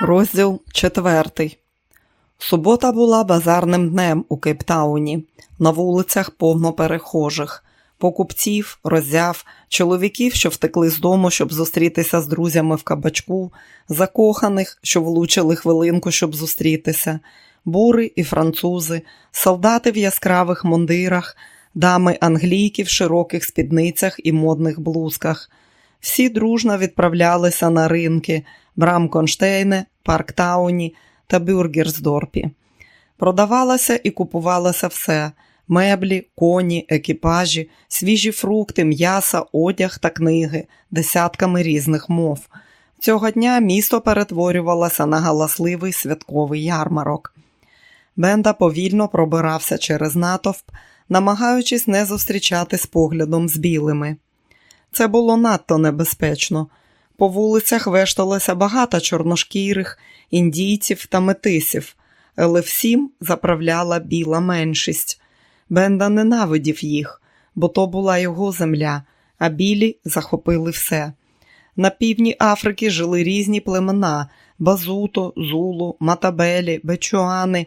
Розділ четвертий. Субота була базарним днем у Кейптауні. На вулицях повно перехожих, покупців, роззяв, чоловіків, що втекли з дому, щоб зустрітися з друзями в кабачку, закоханих, що влучили хвилинку, щоб зустрітися, бури і французи, солдати в яскравих мундирах, дами англійки в широких спідницях і модних блузках. Всі дружно відправлялися на ринки Брамконштейне, Парктауні та Бюргерсдорпі. Продавалося і купувалося все меблі, коні, екіпажі, свіжі фрукти, м'яса, одяг та книги, десятками різних мов. Цього дня місто перетворювалося на галасливий святковий ярмарок. Бенда повільно пробирався через натовп, намагаючись не зустрічатись поглядом з білими. Це було надто небезпечно. По вулицях вешталося багато чорношкірих, індійців та метисів, але всім заправляла біла меншість. Бенда ненавидів їх, бо то була його земля, а білі захопили все. На півдні Африки жили різні племена базуто, зулу, матабелі, бечуани.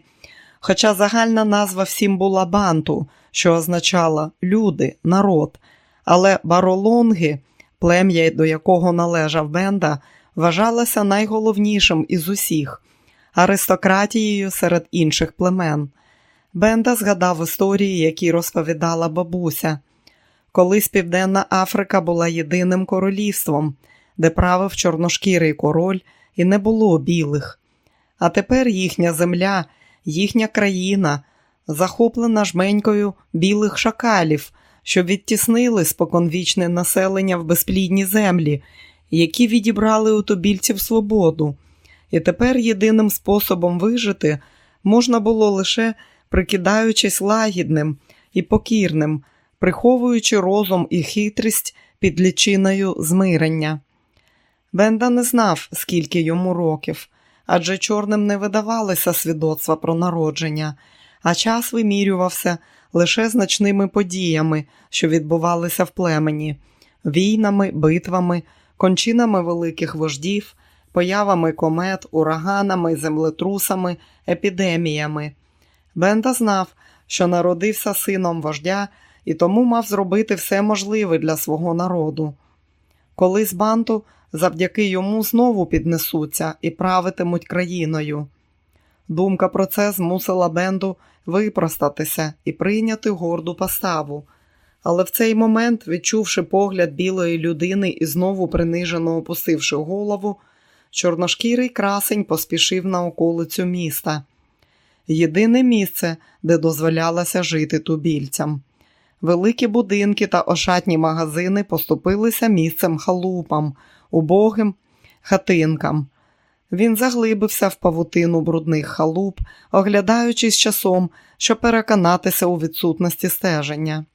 Хоча загальна назва всім була банту, що означала люди, народ, але баролонги – плем'я, до якого належав Бенда, вважалося найголовнішим із усіх аристократією серед інших племен. Бенда згадав історії, які розповідала бабуся. Колись Південна Африка була єдиним королівством, де правив чорношкірий король і не було білих. А тепер їхня земля, їхня країна, захоплена жменькою білих шакалів, що відтіснили споконвічне населення в безплідні землі, які відібрали у тобільців свободу, і тепер єдиним способом вижити можна було лише прикидаючись лагідним і покірним, приховуючи розум і хитрість під лічиною змирення. Бенда не знав, скільки йому років, адже чорним не видавалися свідоцтва про народження, а час вимірювався лише значними подіями, що відбувалися в племені, війнами, битвами, кончинами великих вождів, появами комет, ураганами, землетрусами, епідеміями. Бенда знав, що народився сином вождя і тому мав зробити все можливе для свого народу. Колись банту завдяки йому знову піднесуться і правитимуть країною. Думка про це змусила Бенду випростатися і прийняти горду поставу. Але в цей момент, відчувши погляд білої людини і знову принижено опустивши голову, чорношкірий красень поспішив на околицю міста. Єдине місце, де дозволялося жити тубільцям. Великі будинки та ошатні магазини поступилися місцем халупам, убогим хатинкам. Він заглибився в павутину брудних халуп, оглядаючись часом, щоб переконатися у відсутності стеження.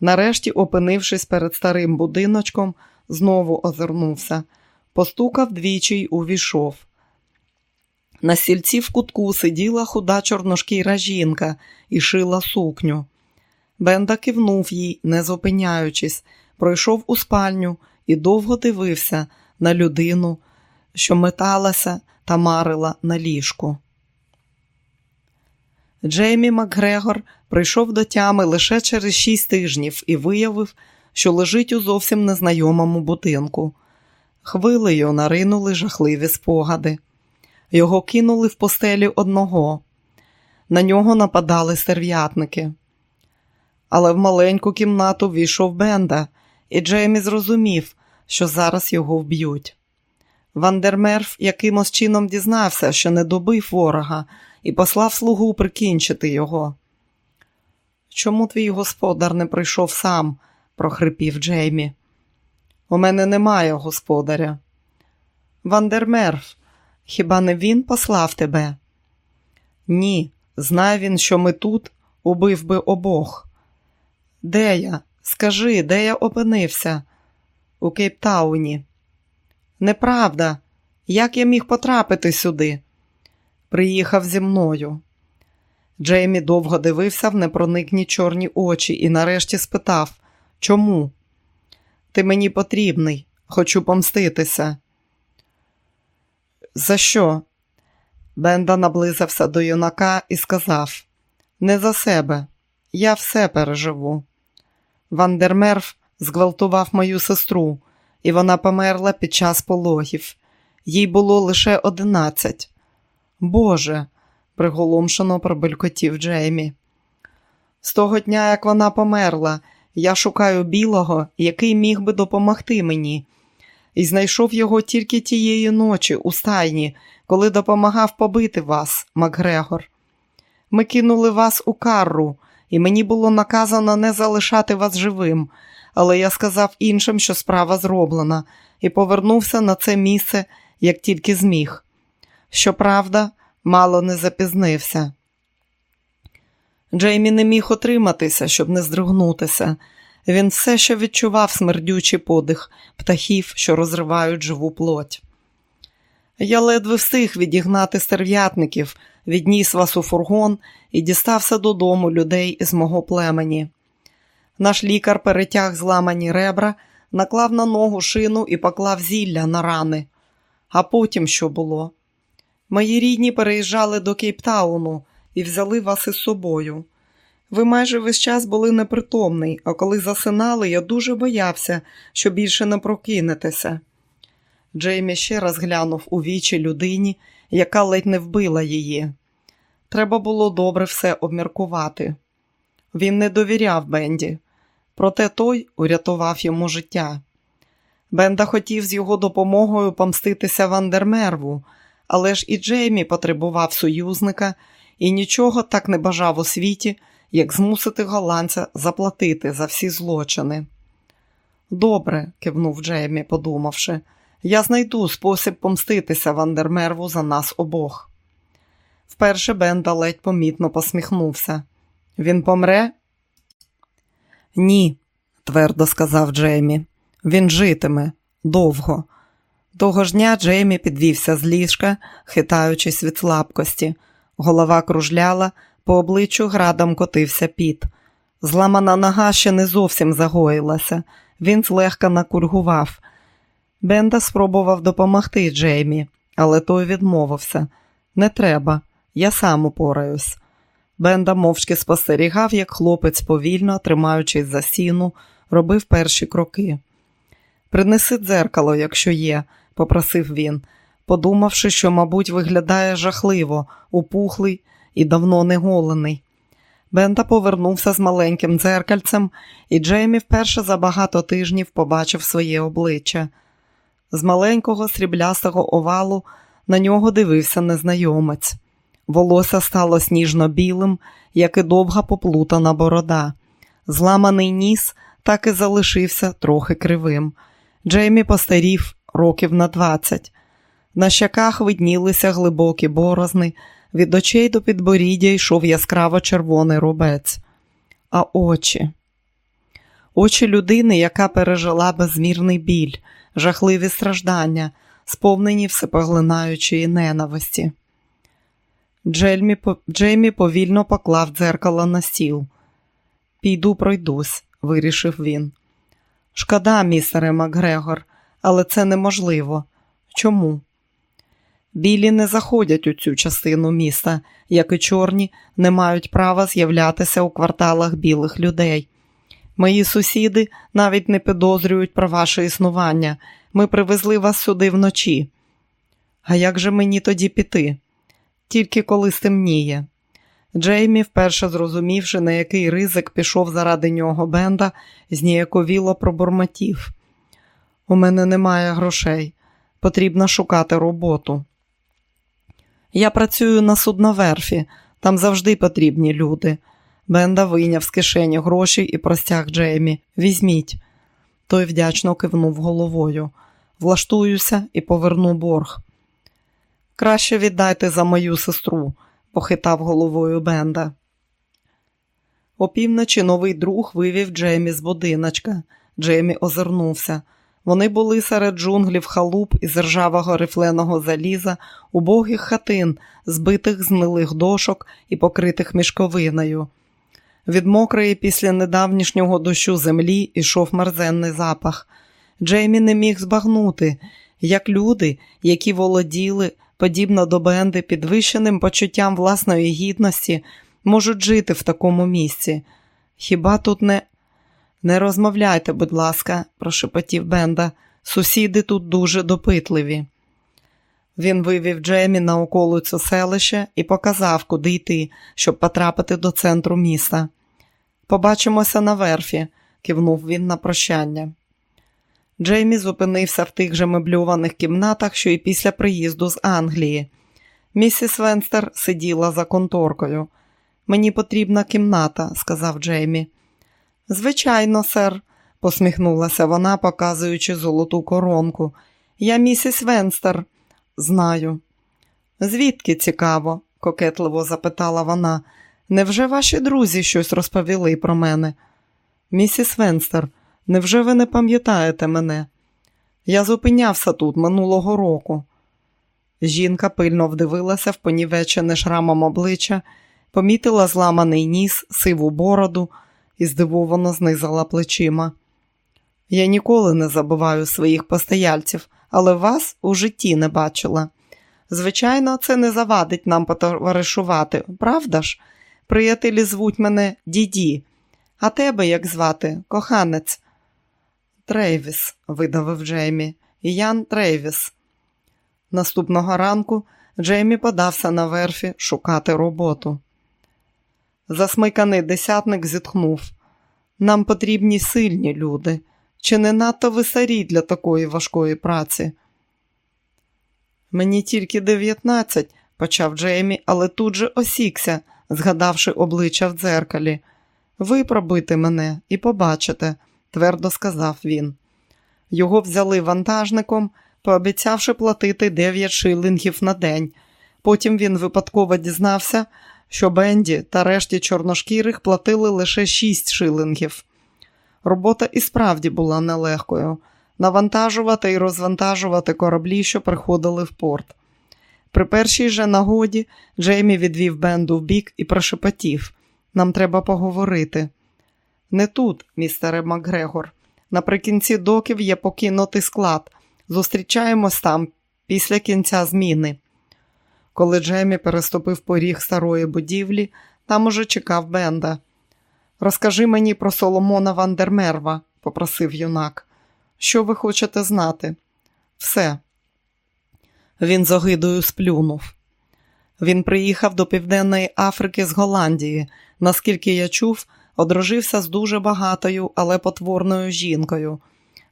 Нарешті, опинившись перед старим будиночком, знову озирнувся, постукав двічі й увійшов. На сільці в кутку сиділа худа чорношкіра жінка і шила сукню. Бенда кивнув їй, не зупиняючись, пройшов у спальню і довго дивився на людину що металася та марила на ліжку. Джеймі Макгрегор прийшов до тями лише через шість тижнів і виявив, що лежить у зовсім незнайомому будинку. Хвилею наринули жахливі спогади. Його кинули в постелі одного. На нього нападали стерв'ятники. Але в маленьку кімнату війшов Бенда, і Джеймі зрозумів, що зараз його вб'ють. Вандермерф якимось чином дізнався, що не добив ворога, і послав слугу прикінчити його. Чому твій господар не прийшов сам? прохрипів Джеймі. У мене немає господаря. Вандермерф, хіба не він послав тебе? Ні, знає він, що ми тут, убив би обох. Де я? Скажи, де я опинився? У Кейптауні. Неправда, як я міг потрапити сюди? Приїхав зі мною. Джеймі довго дивився в непроникні чорні очі і нарешті спитав Чому? Ти мені потрібний, хочу помститися. за що? Бенда наблизився до юнака і сказав: Не за себе, я все переживу. Вандермерф зґвалтував мою сестру, і вона померла під час пологів. Їй було лише одинадцять. Боже, приголомшено пробелькотів Джеймі. З того дня, як вона померла, я шукаю білого, який міг би допомогти мені, і знайшов його тільки тієї ночі у стайні, коли допомагав побити вас, Макгрегор. Ми кинули вас у карру, і мені було наказано не залишати вас живим, але я сказав іншим, що справа зроблена, і повернувся на це місце, як тільки зміг. Щоправда, мало не запізнився. Джеймі не міг отриматися, щоб не здригнутися. Він все ще відчував смердючий подих птахів, що розривають живу плоть. Я ледве встиг відігнати стерв'ятників, відніс вас у фургон і дістався додому людей із мого племені. Наш лікар перетяг зламані ребра, наклав на ногу шину і поклав зілля на рани. А потім що було? Мої рідні переїжджали до Кейптауну і взяли вас із собою. Ви майже весь час були непритомний, а коли засинали, я дуже боявся, що більше не прокинетеся. Джеймі ще раз глянув у вічі людині, яка ледь не вбила її. Треба було добре все обміркувати. Він не довіряв Бенді, проте той урятував йому життя. Бенда хотів з його допомогою помститися Вандермерву, але ж і Джеймі потребував союзника і нічого так не бажав у світі, як змусити голландця заплатити за всі злочини. Добре, кивнув Джеймі, подумавши, я знайду спосіб помститися Вандермерву за нас обох. Вперше Бенда ледь помітно посміхнувся. Він помре? Ні, твердо сказав Джеймі. Він житиме довго. Того ж дня Джеймі підвівся з ліжка, хитаючись від слабкості. Голова кружляла, по обличчю градом котився піт. Зламана нога ще не зовсім загоїлася, він злегка накульгував. Бенда спробував допомогти Джеймі, але той відмовився. Не треба, я сам упораюсь. Бенда мовчки спостерігав, як хлопець, повільно, тримаючись за сіну, робив перші кроки. Принеси дзеркало, якщо є, попросив він, подумавши, що, мабуть, виглядає жахливо, упухлий і давно не голений. Бенда повернувся з маленьким дзеркальцем, і Джеймі вперше за багато тижнів побачив своє обличчя. З маленького сріблястого овалу на нього дивився незнайомець. Волосся стало сніжно-білим, як і довга поплутана борода. Зламаний ніс так і залишився трохи кривим. Джеймі постарів років на двадцять. На щаках виднілися глибокі борозни, від очей до підборіддя йшов яскраво червоний рубець. А очі. Очі людини, яка пережила безмірний біль, жахливі страждання, сповнені всепоглинаючої ненависті. Джельмі, Джеймі повільно поклав дзеркало на стіл. Піду пройдусь, вирішив він. Шкода, містере Макгрегор, але це неможливо. Чому? Білі не заходять у цю частину міста, як і чорні не мають права з'являтися у кварталах білих людей. Мої сусіди навіть не підозрюють про ваше існування. Ми привезли вас сюди вночі. А як же мені тоді піти? Тільки коли стемніє. Джеймі, вперше зрозумівши, на який ризик пішов заради нього Бенда, зніяковіло пробурмотів. У мене немає грошей. Потрібно шукати роботу. Я працюю на судноверфі, там завжди потрібні люди. Бенда вийняв з кишені гроші і простяг Джеймі. Візьміть. Той вдячно кивнув головою. Влаштуюся і поверну борг. Краще віддайте за мою сестру, похитав головою Бенда. Опівночі новий друг вивів Джеймі з будиночка. Джеймі озирнувся. Вони були серед джунглів халуп із ржавого рифленого заліза, убогих хатин, збитих з гнилих дошок і покритих мішковиною. Від мокрої після недавнішнього дощу землі ішов мерзенний запах. Джеймі не міг збагнути, як люди, які володіли подібно до Бенди, підвищеним почуттям власної гідності, можуть жити в такому місці. Хіба тут не не розмовляйте, будь ласка, прошепотів Бенда. Сусіди тут дуже допитливі. Він вивів Джемі на околицю селища і показав, куди йти, щоб потрапити до центру міста. Побачимося на верфі, кивнув він на прощання. Джеймі зупинився в тих же мебльованих кімнатах, що й після приїзду з Англії. Місіс Венстер сиділа за конторкою. Мені потрібна кімната, сказав Джеймі. Звичайно, сер, посміхнулася вона, показуючи золоту коронку. Я місіс Венстер, знаю. Звідки цікаво? кокетливо запитала вона. Невже ваші друзі щось розповіли про мене? Місіс Венстер, невже ви не пам'ятаєте мене? Я зупинявся тут минулого року. Жінка пильно вдивилася в понівечене шрамом обличчя, помітила зламаний ніс, сиву бороду і здивовано знизала плечима. Я ніколи не забуваю своїх постояльців, але вас у житті не бачила. Звичайно, це не завадить нам потоваришувати, правда ж? Приятелі звуть мене Діді, а тебе як звати, коханець? Трейвіс, видавив Джеймі. Ян Трейвіс. Наступного ранку Джеймі подався на верфі шукати роботу. Засмиканий десятник зітхнув. Нам потрібні сильні люди, чи не надто висарі для такої важкої праці. Мені тільки дев'ятнадцять, почав Джеймі, але тут же осікся, згадавши обличчя в дзеркалі. Випробуйте мене і побачите, твердо сказав він. Його взяли вантажником, пообіцявши платити дев'ять шилингів на день. Потім він випадково дізнався, що Бенді та решті чорношкірих платили лише шість шилингів. Робота і справді була нелегкою навантажувати і розвантажувати кораблі, що приходили в порт. При першій же нагоді Джеймі відвів Бенду в бік і прошепотів нам треба поговорити. Не тут, містере Макгрегор. Наприкінці доків є покинутий склад. Зустрічаємось там після кінця зміни. Коли Джемі переступив поріг старої будівлі, там уже чекав Бенда. Розкажи мені про Соломона Вандермерва, попросив юнак. Що ви хочете знати? Все. Він з огидою сплюнув. Він приїхав до Південної Африки з Голландії. Наскільки я чув, одружився з дуже багатою, але потворною жінкою.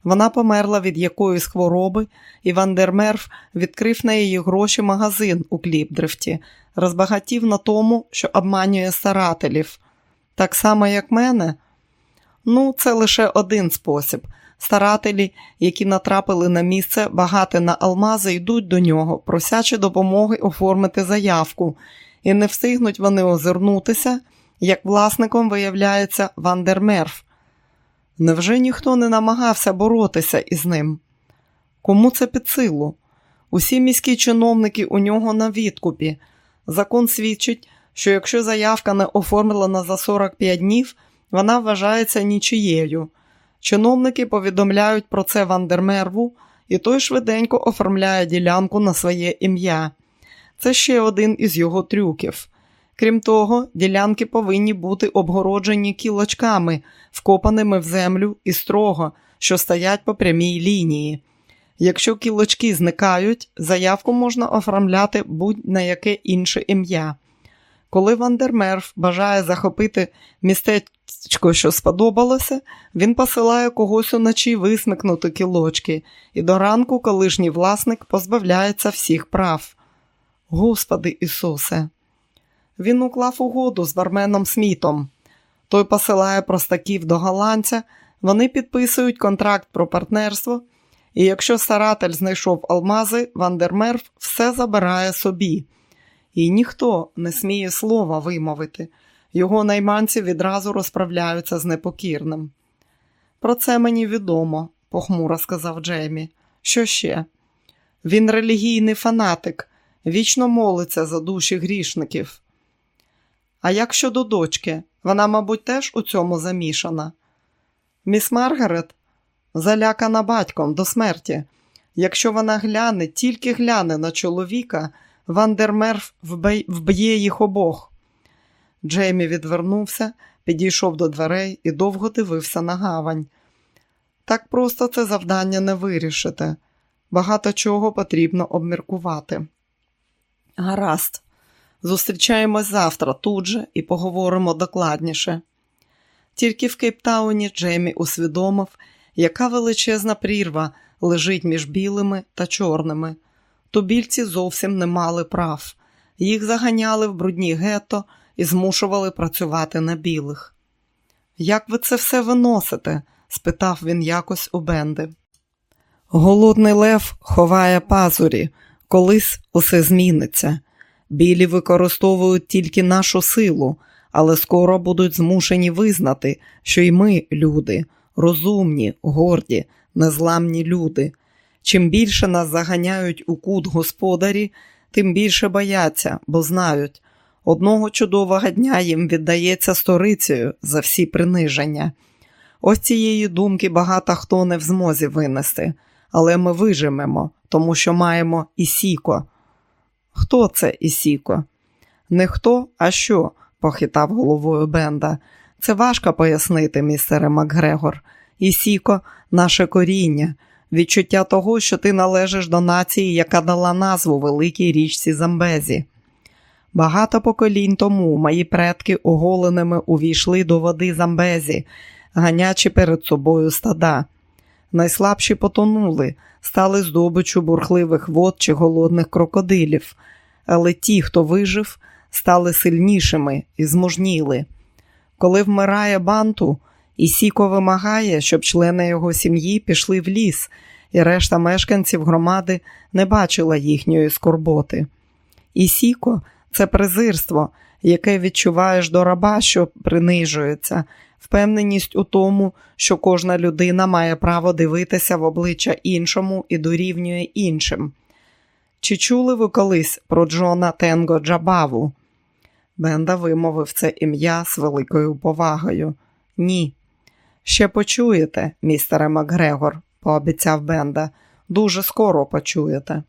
Вона померла від якоїсь хвороби, і Вандермерф відкрив на її гроші магазин у Кліпдрифті, розбагатів на тому, що обманює старателів. Так само, як мене. Ну, це лише один спосіб. Старателі, які натрапили на місце багате на алмази, йдуть до нього, просячи допомоги оформити заявку, і не встигнуть вони озирнутися, як власником виявляється Вандермерф. Невже ніхто не намагався боротися із ним? Кому це під силу? Усі міські чиновники у нього на відкупі. Закон свідчить, що якщо заявка не оформлена за 45 днів, вона вважається нічиєю. Чиновники повідомляють про це Вандермерву, і той швиденько оформляє ділянку на своє ім'я. Це ще один із його трюків. Крім того, ділянки повинні бути обгороджені кілочками, вкопаними в землю і строго, що стоять по прямій лінії. Якщо кілочки зникають, заявку можна оформляти будь-на яке інше ім'я. Коли Вандермерф бажає захопити містечко, що сподобалося, він посилає когось уночі висмикнути кілочки, і до ранку колишній власник позбавляється всіх прав. Господи Ісусе! Він уклав угоду з барменом Смітом. Той посилає простаків до голландця, вони підписують контракт про партнерство, і якщо старатель знайшов алмази, Вандермерф все забирає собі. І ніхто не сміє слова вимовити. Його найманці відразу розправляються з непокірним. Про це мені відомо, похмуро сказав Джеймі. Що ще? Він релігійний фанатик, вічно молиться за душі грішників. А як щодо дочки, вона, мабуть, теж у цьому замішана. Міс Маргарет залякана батьком до смерті. Якщо вона гляне, тільки гляне на чоловіка, Вандермерф вб'є їх обох. Джеймі відвернувся, підійшов до дверей і довго дивився на гавань. Так просто це завдання не вирішити. Багато чого потрібно обміркувати. Гаразд, зустрічаємось завтра тут же і поговоримо докладніше. Тільки в Кейптауні Джеймі усвідомив, яка величезна прірва лежить між білими та чорними. Тубільці зовсім не мали прав. Їх заганяли в брудні гетто і змушували працювати на білих. Як ви це все виносите? спитав він якось у Бенди. Голодний лев ховає пазурі, колись усе зміниться. Білі використовують тільки нашу силу, але скоро будуть змушені визнати, що й ми люди, розумні, горді, незламні люди. Чим більше нас заганяють у кут господарі, тим більше бояться, бо знають, одного чудового дня їм віддається сторицею за всі приниження. Ось цієї думки багато хто не в змозі винести, але ми вижимемо, тому що маємо Ісіко. Хто це Ісіко? Не хто, а що? похитав головою Бенда. Це важко пояснити, містере Макгрегор. Ісіко наше коріння, відчуття того, що ти належиш до нації, яка дала назву великій річці Замбезі. Багато поколінь тому мої предки оголеними увійшли до води Замбезі, ганячи перед собою стада. Найслабші потонули, стали здобичу бурхливих вод чи голодних крокодилів, але ті, хто вижив, стали сильнішими і зможніли. Коли вмирає банту, Ісіко вимагає, щоб члени його сім'ї пішли в ліс, і решта мешканців громади не бачила їхньої скорботи. Ісіко це презирство, яке відчуваєш до раба, що принижується, впевненість у тому, що кожна людина має право дивитися в обличчя іншому і дорівнює іншим. Чи чули ви колись про Джона Тенго Джабаву? Бенда вимовив це ім'я з великою повагою. Ні. Ще почуєте, містере Макгрегор, пообіцяв Бенда. Дуже скоро почуєте.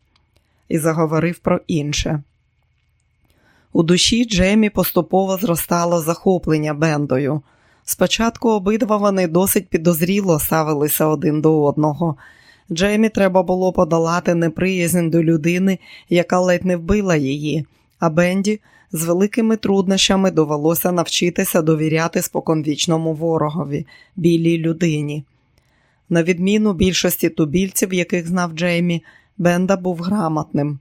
І заговорив про інше. У душі Джемі поступово зростало захоплення Бендою. Спочатку обидва вони досить підозріло ставилися один до одного. Джеймі треба було подолати неприязнь до людини, яка ледь не вбила її, а Бенді з великими труднощами довелося навчитися довіряти споконвічному ворогові, білій людині. На відміну більшості тубільців, яких знав Джеймі, Бенда був грамотним.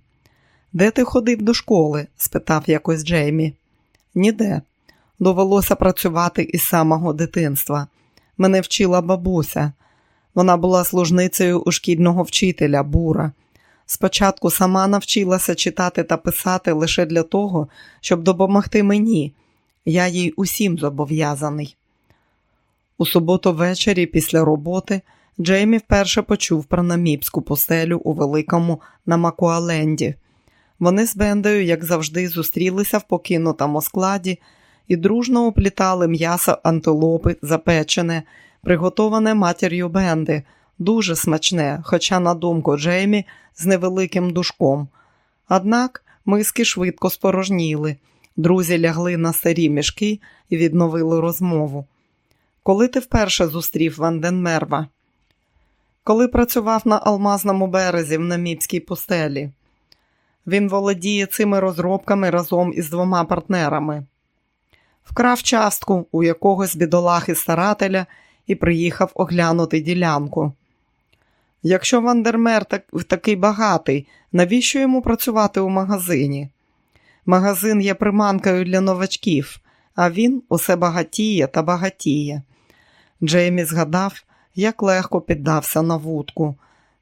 Де ти ходив до школи? спитав якось Джеймі. Ніде. Довелося працювати із самого дитинства. Мене вчила бабуся. Вона була служницею у шкільного вчителя Бура. Спочатку сама навчилася читати та писати лише для того, щоб допомогти мені. Я їй усім зобов'язаний. У суботу ввечері після роботи Джеймі вперше почув про наміпську постелю у великому Намакуаленді. Вони з Бендою, як завжди, зустрілися в покинутому складі і дружно оплітали м'ясо антилопи, запечене, приготоване матір'ю Бенди, дуже смачне, хоча, на думку Джеймі, з невеликим душком. Однак миски швидко спорожніли. Друзі лягли на старі мішки і відновили розмову. Коли ти вперше зустрів Ванденмерва? Коли працював на алмазному березі в наміпській пустелі. Він володіє цими розробками разом із двома партнерами. Вкрав частку у якогось бідолахи старателя і приїхав оглянути ділянку. Якщо Вандермер так, такий багатий, навіщо йому працювати у магазині? Магазин є приманкою для новачків, а він усе багатіє та багатіє. Джеймі згадав, як легко піддався на вудку.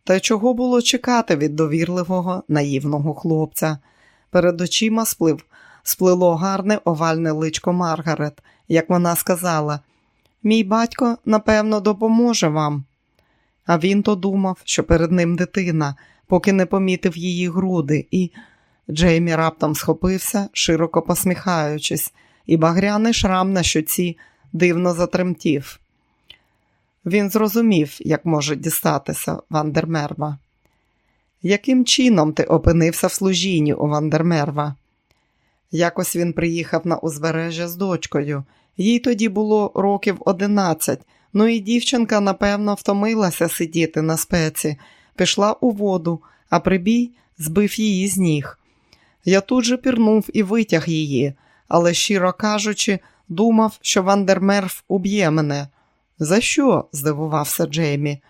Та чого було чекати від довірливого, наївного хлопця? Перед очима сплив, сплило гарне овальне личко Маргарет, як вона сказала: Мій батько, напевно, допоможе вам. А він то думав, що перед ним дитина, поки не помітив її груди, і Джеймі раптом схопився, широко посміхаючись, і багряний шрам на щоці дивно затремтів. Він зрозумів, як може дістатися Вандермерва. Яким чином ти опинився в служінні у Вандермерва? Якось він приїхав на узбережжя з дочкою. Їй тоді було років одинадцять, ну і дівчинка, напевно, втомилася сидіти на спеці, пішла у воду, а прибій збив її з ніг. Я тут же пірнув і витяг її, але, щиро кажучи, думав, що Вандермерф уб'є мене. За що? здивувався Джеймі.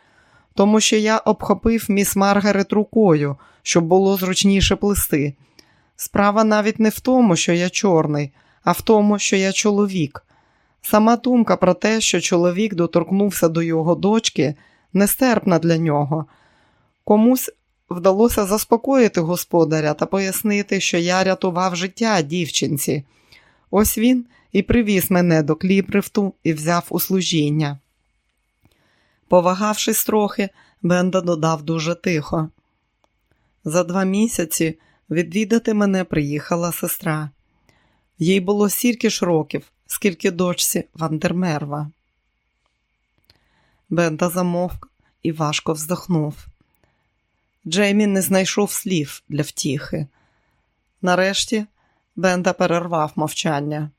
Тому що я обхопив міс Маргарет рукою, щоб було зручніше плести. Справа навіть не в тому, що я чорний, а в тому, що я чоловік. Сама думка про те, що чоловік доторкнувся до його дочки, нестерпна для нього. Комусь вдалося заспокоїти господаря та пояснити, що я рятував життя дівчинці. Ось він і привіз мене до кліприфту і взяв у служіння. Повагавшись трохи, Бенда додав дуже тихо. За два місяці відвідати мене приїхала сестра. Їй було стільки ж років, скільки дочці Вандермерва. Бенда замовк і важко вздохнув. Джеймі не знайшов слів для втіхи. Нарешті Бенда перервав мовчання.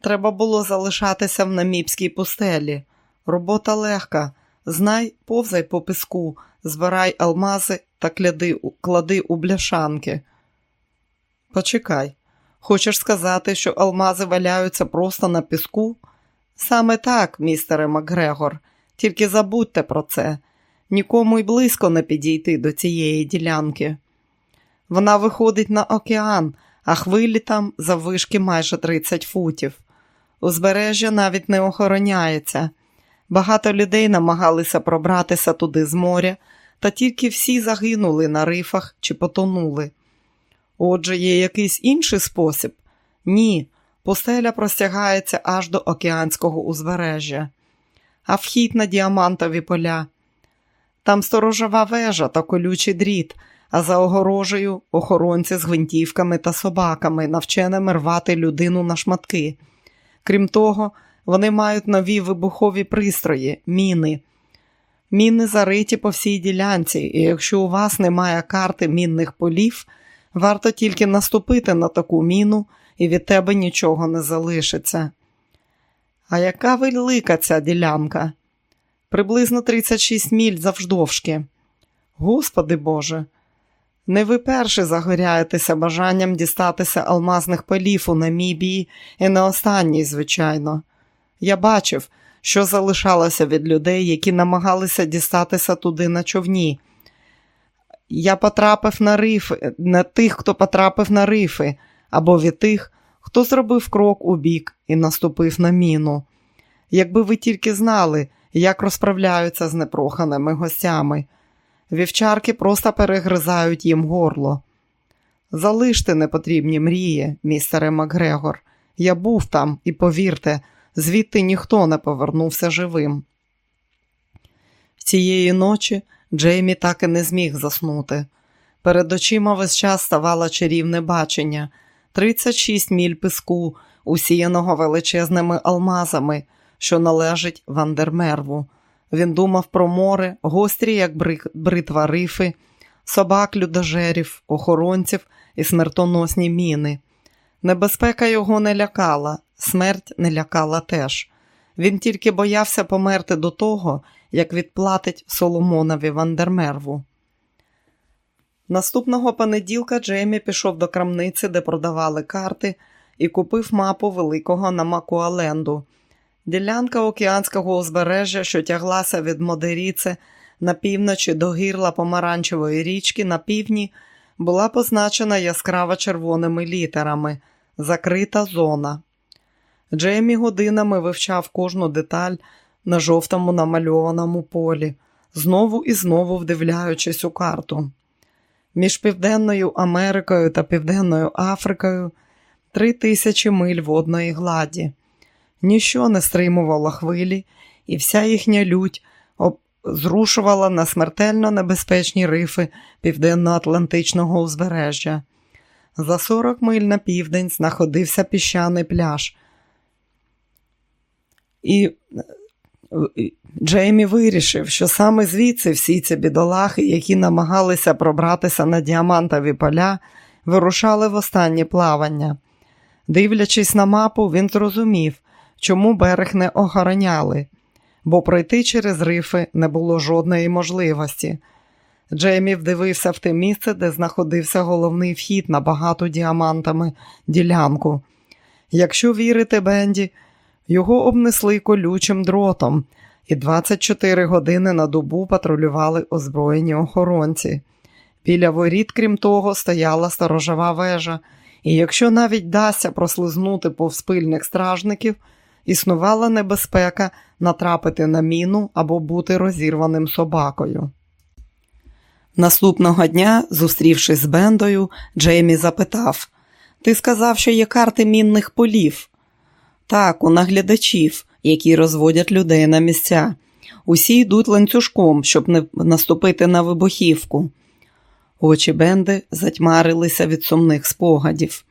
Треба було залишатися в наміпській пустелі. Робота легка. Знай, повзай по піску, збирай алмази та клади, клади у бляшанки. Почекай, хочеш сказати, що алмази валяються просто на піску? Саме так, містере Макгрегор, тільки забудьте про це. Нікому й близько не підійти до цієї ділянки. Вона виходить на океан, а хвилі там заввишки майже 30 футів. Узбережжя навіть не охороняється. Багато людей намагалися пробратися туди з моря, та тільки всі загинули на рифах чи потонули. Отже, є якийсь інший спосіб? Ні, пустеля простягається аж до океанського узбережжя, а вхід на діамантові поля. Там сторожова вежа та колючий дріт, а за огорожею охоронці з гвинтівками та собаками, навченими рвати людину на шматки. Крім того, вони мають нові вибухові пристрої, міни. Міни зариті по всій ділянці, і якщо у вас немає карти мінних полів, варто тільки наступити на таку міну, і від тебе нічого не залишиться. А яка велика ця ділянка? Приблизно 36 міль завждовжки. Господи Боже, не ви перші загоряєтеся бажанням дістатися алмазних полів у Намібії і не останній, звичайно. Я бачив, що залишалося від людей, які намагалися дістатися туди на човні. Я потрапив на рифи, не тих, хто потрапив на рифи, або від тих, хто зробив крок у бік і наступив на міну. Якби ви тільки знали, як розправляються з непроханими гостями. Вівчарки просто перегризають їм горло. Залиште непотрібні мрії, містере Макгрегор. Я був там і повірте, звідти ніхто не повернувся живим. Цієї ночі Джеймі так і не зміг заснути. Перед очима весь час ставало чарівне бачення 36 міль піску, усіяного величезними алмазами, що належить Вандермерву. Він думав про море, гострі, як бритва рифи, собак, людожерів, охоронців і смертоносні міни. Небезпека його не лякала, смерть не лякала теж. Він тільки боявся померти до того, як відплатить Соломонові Вандермерву. Наступного понеділка Джеймі пішов до крамниці, де продавали карти, і купив мапу великого Намакуаленду. Ділянка океанського узбережжя, що тяглася від Модеріце на півночі до гірла Помаранчевої річки на півдні, була позначена яскраво червоними літерами Закрита зона. Джеймі годинами вивчав кожну деталь на жовтому намальованому полі, знову і знову вдивляючись у карту. Між Південною Америкою та Південною Африкою три тисячі миль водної гладі. Ніщо не стримувало хвилі, і вся їхня лють зрушувала на смертельно небезпечні рифи південно-атлантичного узбережжя. За 40 миль на південь знаходився піщаний пляж, і Джеймі вирішив, що саме звідси всі ці бідолахи, які намагалися пробратися на діамантові поля, вирушали в останнє плавання. Дивлячись на мапу, він зрозумів, чому берег не охороняли, бо пройти через рифи не було жодної можливості. Джеймі вдивився в те місце, де знаходився головний вхід на багату діамантами ділянку. Якщо вірити Бенді, його обнесли колючим дротом, і 24 години на добу патрулювали озброєні охоронці. Біля воріт, крім того, стояла сторожова вежа, і якщо навіть дасться прослизнути повз пильних стражників, існувала небезпека натрапити на міну або бути розірваним собакою. Наступного дня, зустрівшись з Бендою, Джеймі запитав: Ти сказав, що є карти мінних полів? Так, у наглядачів, які розводять людей на місця. Усі йдуть ланцюжком, щоб не наступити на вибухівку. Очі Бенди затьмарилися від сумних спогадів.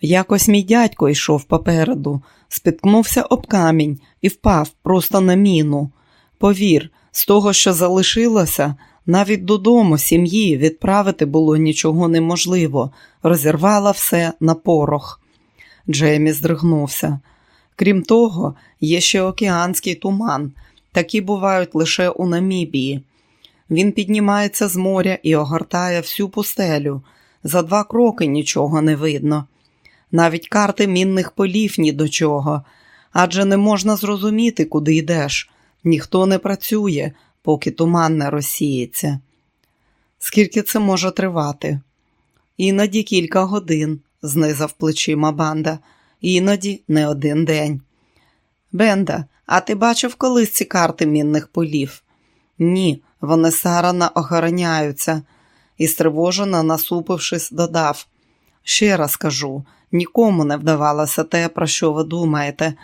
Якось мій дядько йшов попереду, спіткнувся об камінь і впав просто на міну. Повір, з того, що залишилося, навіть додому сім'ї відправити було нічого неможливо, розірвала все на порох. Джеймі здригнувся. Крім того, є ще океанський туман. Такі бувають лише у Намібії. Він піднімається з моря і огортає всю пустелю. За два кроки нічого не видно. Навіть карти мінних полів ні до чого, адже не можна зрозуміти, куди йдеш. Ніхто не працює, поки туман не розсіється. Скільки це може тривати? Іноді кілька годин, знизав плечима банда, іноді не один день. Бенда, а ти бачив колись ці карти мінних полів? Ні, вони сарана охороняються, і стривожено насупившись, додав. Ще раз кажу, нікому не вдавалося те, про що ви думаєте.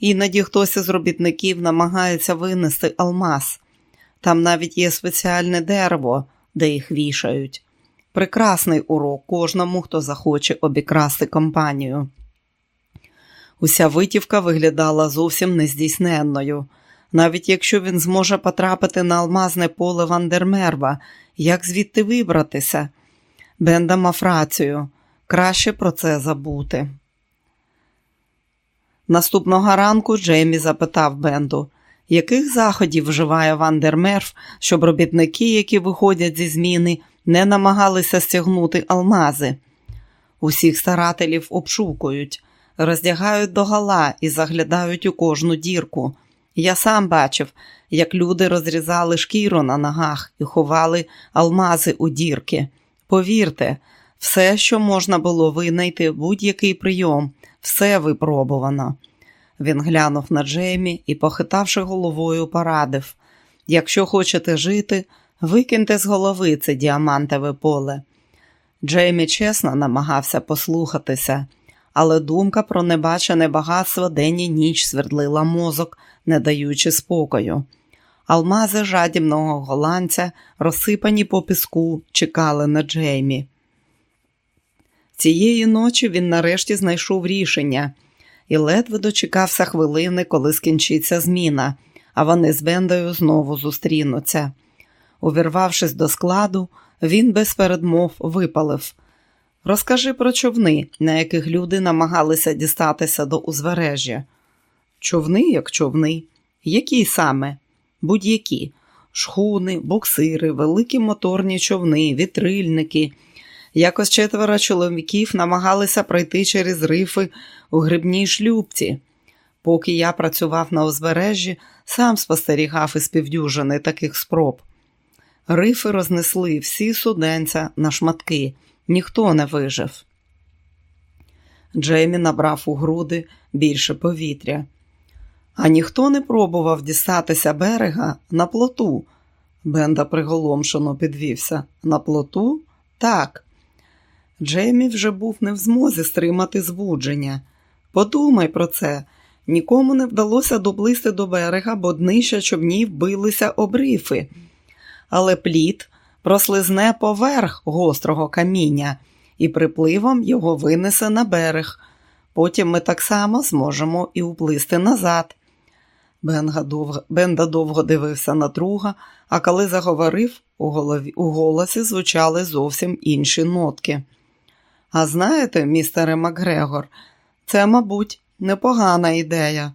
Іноді хтось із робітників намагається винести алмаз. Там навіть є спеціальне дерево, де їх вішають. Прекрасний урок кожному, хто захоче обікрасти компанію. Уся витівка виглядала зовсім нездійсненною. Навіть якщо він зможе потрапити на алмазне поле Вандермерва, як звідти вибратися? Бенда мав рацію. Краще про це забути. Наступного ранку Джеймі запитав Бенду, яких заходів вживає Вандермерв, щоб робітники, які виходять зі зміни, не намагалися стягнути алмази. Усіх старателів обшукують, роздягають догола і заглядають у кожну дірку. Я сам бачив, як люди розрізали шкіру на ногах і ховали алмази у дірки. Повірте, все, що можна було винайти, будь-який прийом, все випробувано. Він глянув на Джеймі і, похитавши головою, порадив якщо хочете жити, викиньте з голови це діамантове поле. Джеймі чесно намагався послухатися, але думка про небачене багатство день і ніч свердлила мозок, не даючи спокою. Алмази жадібного голландця, розсипані по піску, чекали на Джеймі. Цієї ночі він нарешті знайшов рішення і ледве дочекався хвилини, коли скінчиться зміна, а вони з Бендою знову зустрінуться. Увірвавшись до складу, він без передмов випалив. Розкажи про човни, на яких люди намагалися дістатися до узбережжя. Човни, як човни, які саме? Будь-які шхуни, буксири, великі моторні човни, вітрильники. Якось четверо чоловіків намагалися пройти через рифи у грибній шлюбці. Поки я працював на узбережжі, сам спостерігав із півдюжини таких спроб. Рифи рознесли всі суденця на шматки, ніхто не вижив. Джеймі набрав у груди більше повітря. А ніхто не пробував дістатися берега на плоту. Бенда приголомшено підвівся. На плоту? Так. Джеймі вже був не в змозі стримати збудження. Подумай про це. Нікому не вдалося доблизти до берега, бо днища човнів билися об рифи. Але плід прослизне поверх гострого каміння і припливом його винесе на берег. Потім ми так само зможемо і уплисти назад. Бенда довго дивився на друга, а коли заговорив, у, голові, у голосі звучали зовсім інші нотки. А знаєте, містере Макгрегор, це, мабуть, непогана ідея.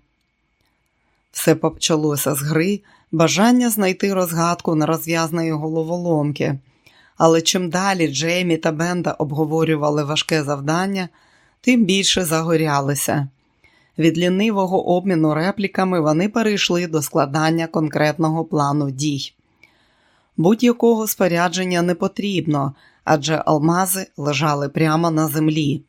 Все почалося з гри, бажання знайти розгадку на розв'язної головоломки. Але чим далі Джеймі та Бенда обговорювали важке завдання, тим більше загорялися. Від лінивого обміну репліками вони перейшли до складання конкретного плану дій. Будь-якого спорядження не потрібно, адже алмази лежали прямо на землі.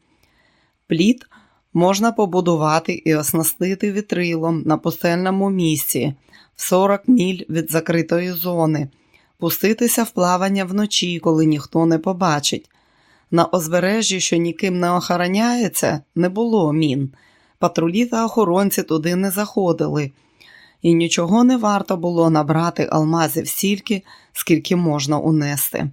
Плід можна побудувати і оснастити вітрилом на пустельному місці в 40 міль від закритої зони, пуститися в плавання вночі, коли ніхто не побачить. На озбережжі, що ніким не охороняється, не було мін. Патрулі та охоронці туди не заходили, і нічого не варто було набрати алмазів стільки, скільки можна унести.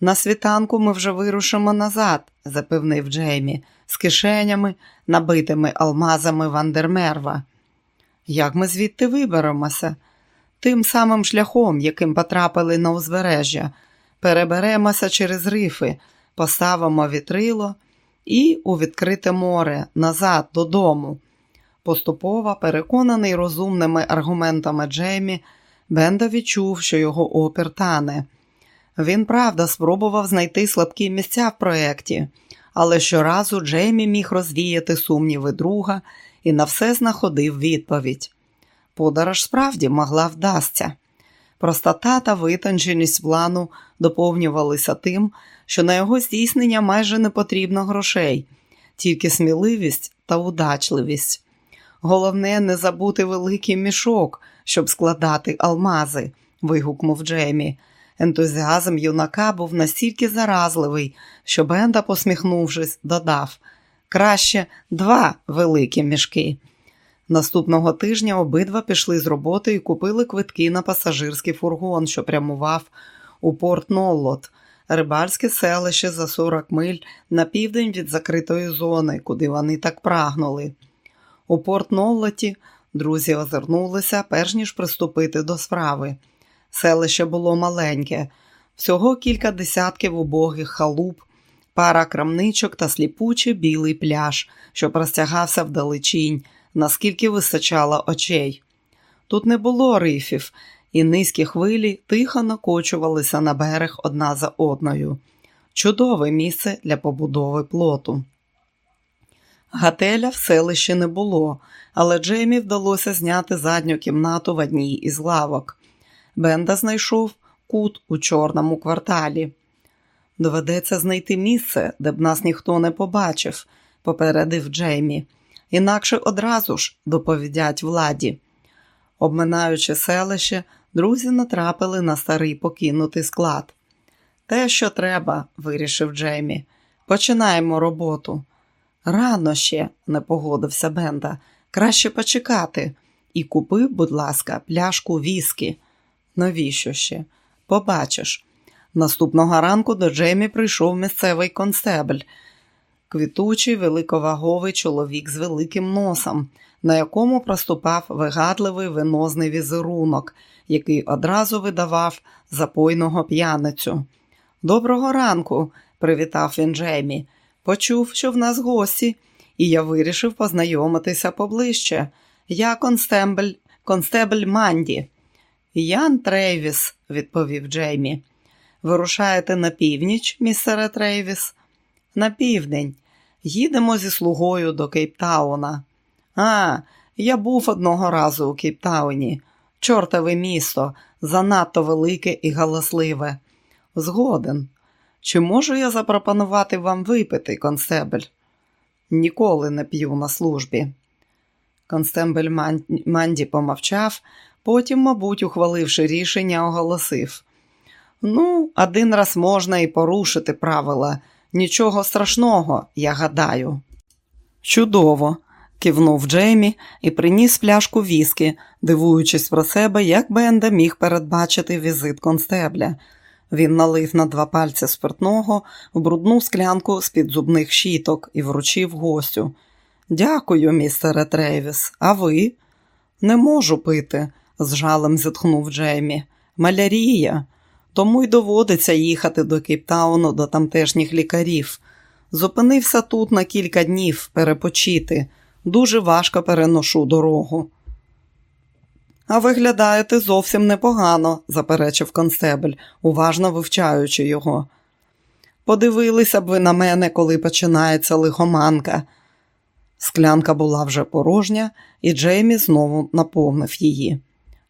На світанку ми вже вирушимо назад, запевнив Джеймі, з кишенями, набитими алмазами Вандермерва. Як ми звідти виберемося? Тим самим шляхом, яким потрапили на узбережжя, переберемося через рифи, поставимо вітрило і у відкрите море назад додому. Поступово, переконаний розумними аргументами Джеймі, Бенда відчув, що його опір тане. Він, правда, спробував знайти слабкі місця в проєкті, але щоразу Джеймі міг розвіяти сумніви друга і на все знаходив відповідь. Подорож справді могла вдасться. Простота та витонченість плану доповнювалися тим, що на його здійснення майже не потрібно грошей, тільки сміливість та удачливість. Головне, не забути великий мішок, щоб складати алмази, вигукнув Джеймі. Ентузіазм юнака був настільки заразливий, що Бенда, посміхнувшись, додав краще два великі мішки. Наступного тижня обидва пішли з роботи і купили квитки на пасажирський фургон, що прямував у порт Ноллот, рибальське селище за 40 миль на південь від закритої зони, куди вони так прагнули. У порт Ноллоті друзі озирнулися, перш ніж приступити до справи. Селище було маленьке, всього кілька десятків убогих халуп, пара крамничок та сліпучий білий пляж, що простягався вдалечінь, наскільки вистачало очей. Тут не було рифів, і низькі хвилі тихо накочувалися на берег одна за одною. Чудове місце для побудови плоту. Гателя в селищі не було, але Джеймі вдалося зняти задню кімнату в одній із лавок. Бенда знайшов кут у чорному кварталі. Доведеться знайти місце, де б нас ніхто не побачив, попередив Джеймі. Інакше одразу ж доповідять владі. Обминаючи селище, друзі натрапили на старий покинутий склад. Те, що треба, вирішив Джеймі. Починаємо роботу. Рано ще, не погодився Бенда. Краще почекати. І купи, будь ласка, пляшку віскі. Навіщо ще? Побачиш. Наступного ранку до Джеймі прийшов місцевий констебль, квітучий великоваговий чоловік з великим носом, на якому проступав вигадливий винозний візерунок, який одразу видавав запойного п'яницю. Доброго ранку, привітав він Джеймі. Почув, що в нас гості, і я вирішив познайомитися поближче. Я констебль, констебль Манді. Ян Трейвіс, відповів Джеймі. Вирушаєте на північ, містере Трейвіс? На південь. Їдемо зі слугою до Кейптауна. А, я був одного разу у Кейптауні. Чортове місто, занадто велике і галасливе. Згоден. Чи можу я запропонувати вам випити, констебель? Ніколи не п'ю на службі. Констебель Манді помовчав, потім, мабуть, ухваливши рішення, оголосив. Ну, один раз можна і порушити правила. Нічого страшного, я гадаю. Чудово, кивнув Джеймі і приніс пляшку віскі, дивуючись про себе, як Бенда міг передбачити візит констебля. Він налив на два пальці спиртного в брудну склянку з-під зубних щіток і вручив гостю. Дякую, містере Трейвіс. А ви? Не можу пити, з жалем зітхнув Джеймі. Малярія, тому й доводиться їхати до Кейптауну до тамтешніх лікарів. Зупинився тут на кілька днів перепочити. Дуже важко переношу дорогу. А виглядаєте зовсім непогано, заперечив констебель, уважно вивчаючи його. Подивилися б ви на мене, коли починається лихоманка. Склянка була вже порожня, і Джеймі знову наповнив її.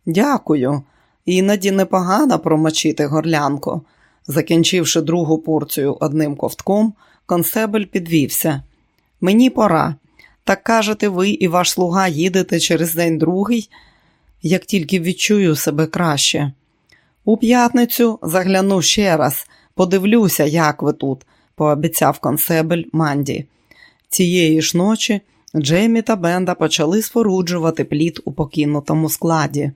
Дякую, іноді непогано промочити горлянку. Закінчивши другу порцію одним ковтком, констебель підвівся. Мені пора. Так кажете, ви і ваш слуга їдете через день другий, як тільки відчую себе краще. У п'ятницю загляну ще раз, подивлюся, як ви тут, пообіцяв консебель Манді. Цієї ж ночі Джеймі та Бенда почали споруджувати плід у покинутому складі.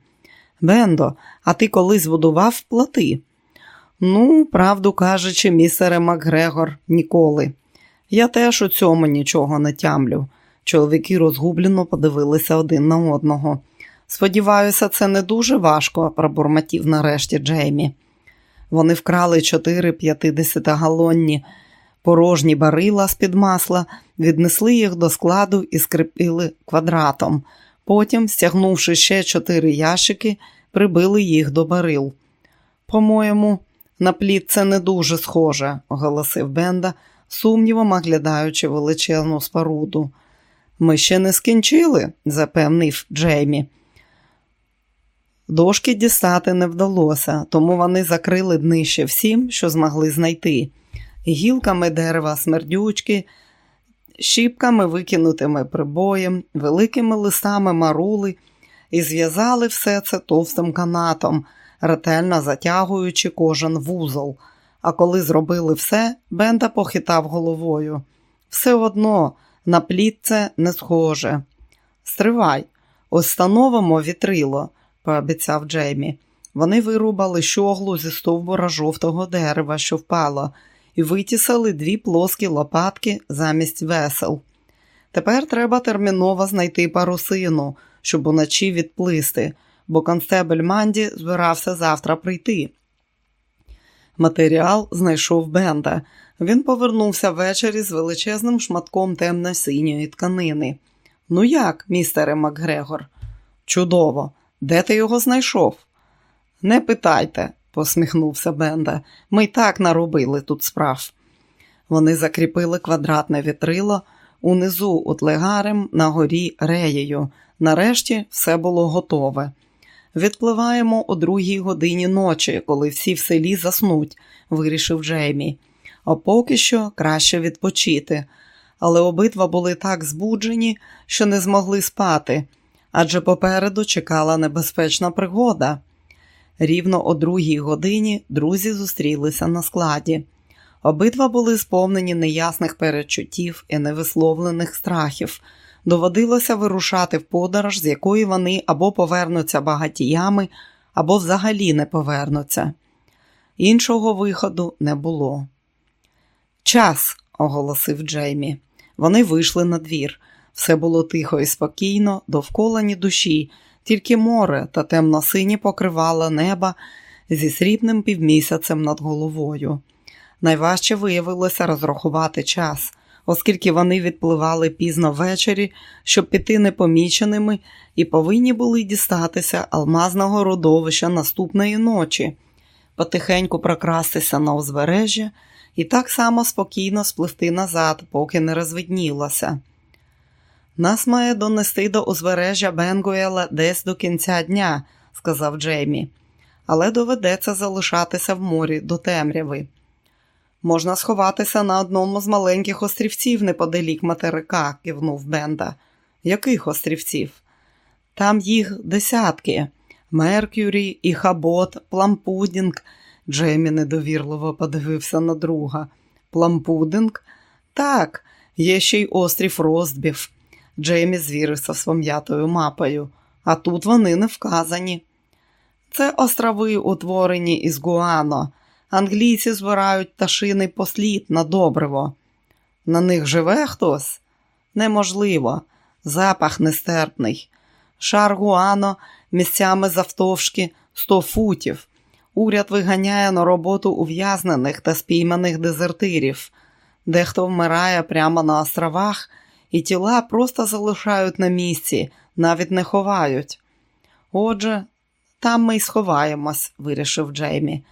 Бендо, а ти колись будував плоти? Ну, правду кажучи, містере Макгрегор, ніколи. Я теж у цьому нічого не тямлю. Чоловіки розгублено подивилися один на одного. Сподіваюся, це не дуже важко, пробурмотів нарешті Джеймі. Вони вкрали чотири 50-галонні порожні барила з-під масла, віднесли їх до складу і скріпили квадратом. Потім, стягнувши ще чотири ящики, прибили їх до барил. По-моєму, на плід це не дуже схоже, оголосив Бенда, сумнівом оглядаючи величезну споруду. Ми ще не скінчили, запевнив Джеймі. Дошки дістати не вдалося, тому вони закрили днище всім, що змогли знайти гілками дерева смердючки, щіпками, викинутими прибоєм, великими листами марули і зв'язали все це товстим канатом, ретельно затягуючи кожен вузол. А коли зробили все, Бенда похитав головою. Все одно на плід це не схоже. Стривай, установимо вітрило, пообіцяв Джеймі. Вони вирубали щоглу зі стовбура жовтого дерева, що впало, і витісали дві плоскі лопатки замість весел. Тепер треба терміново знайти парусину, щоб уночі відплисти, бо констебель Манді збирався завтра прийти. Матеріал знайшов Бенда. Він повернувся ввечері з величезним шматком темно-синьої тканини. Ну як, містере Макгрегор? Чудово. Де ти його знайшов? Не питайте, посміхнувся Бенда. Ми й так наробили тут справ. Вони закріпили квадратне вітрило унизу утлегарем на горі реєю. Нарешті все було готове. Відпливаємо о другій годині ночі, коли всі в селі заснуть, вирішив Джеймі. А поки що краще відпочити. Але обидва були так збуджені, що не змогли спати, адже попереду чекала небезпечна пригода. Рівно о другій годині друзі зустрілися на складі. Обидва були сповнені неясних перечуттів і невисловлених страхів. Доводилося вирушати в подорож, з якої вони або повернуться багатіями, або взагалі не повернуться. Іншого виходу не було. Час, оголосив Джеймі. Вони вийшли на двір. Все було тихо і спокійно, довкола ні душі, тільки море та темно-сині покривало неба зі срібним півмісяцем над головою. Найважче виявилося розрахувати час, оскільки вони відпливали пізно ввечері, щоб піти непоміченими, і повинні були дістатися алмазного родовища наступної ночі, потихеньку прокрастися на узбережжя і так само спокійно спливти назад, поки не розвиднілося. Нас має донести до узбережжя Бенгуела десь до кінця дня, сказав Джеймі, але доведеться залишатися в морі до темряви. Можна сховатися на одному з маленьких острівців неподалік материка, кивнув Бенда. Яких острівців? Там їх десятки. Меркюрі, і Хабот, Плампудінг. Джеймі недовірливо подивився на друга. Плампудинг? Так, є ще й острів Роздбів. Джеймі звірився з пом'ятою мапою, а тут вони не вказані. Це острови, утворені із Гуано. Англійці збирають пташиний послід на добриво. На них живе хтось? Неможливо, запах нестерпний. Шар гуано місцями завтовшки 100 футів. Уряд виганяє на роботу ув'язнених та спійманих дезертирів. Дехто вмирає прямо на островах, і тіла просто залишають на місці, навіть не ховають. Отже, там ми й сховаємось, вирішив Джеймі.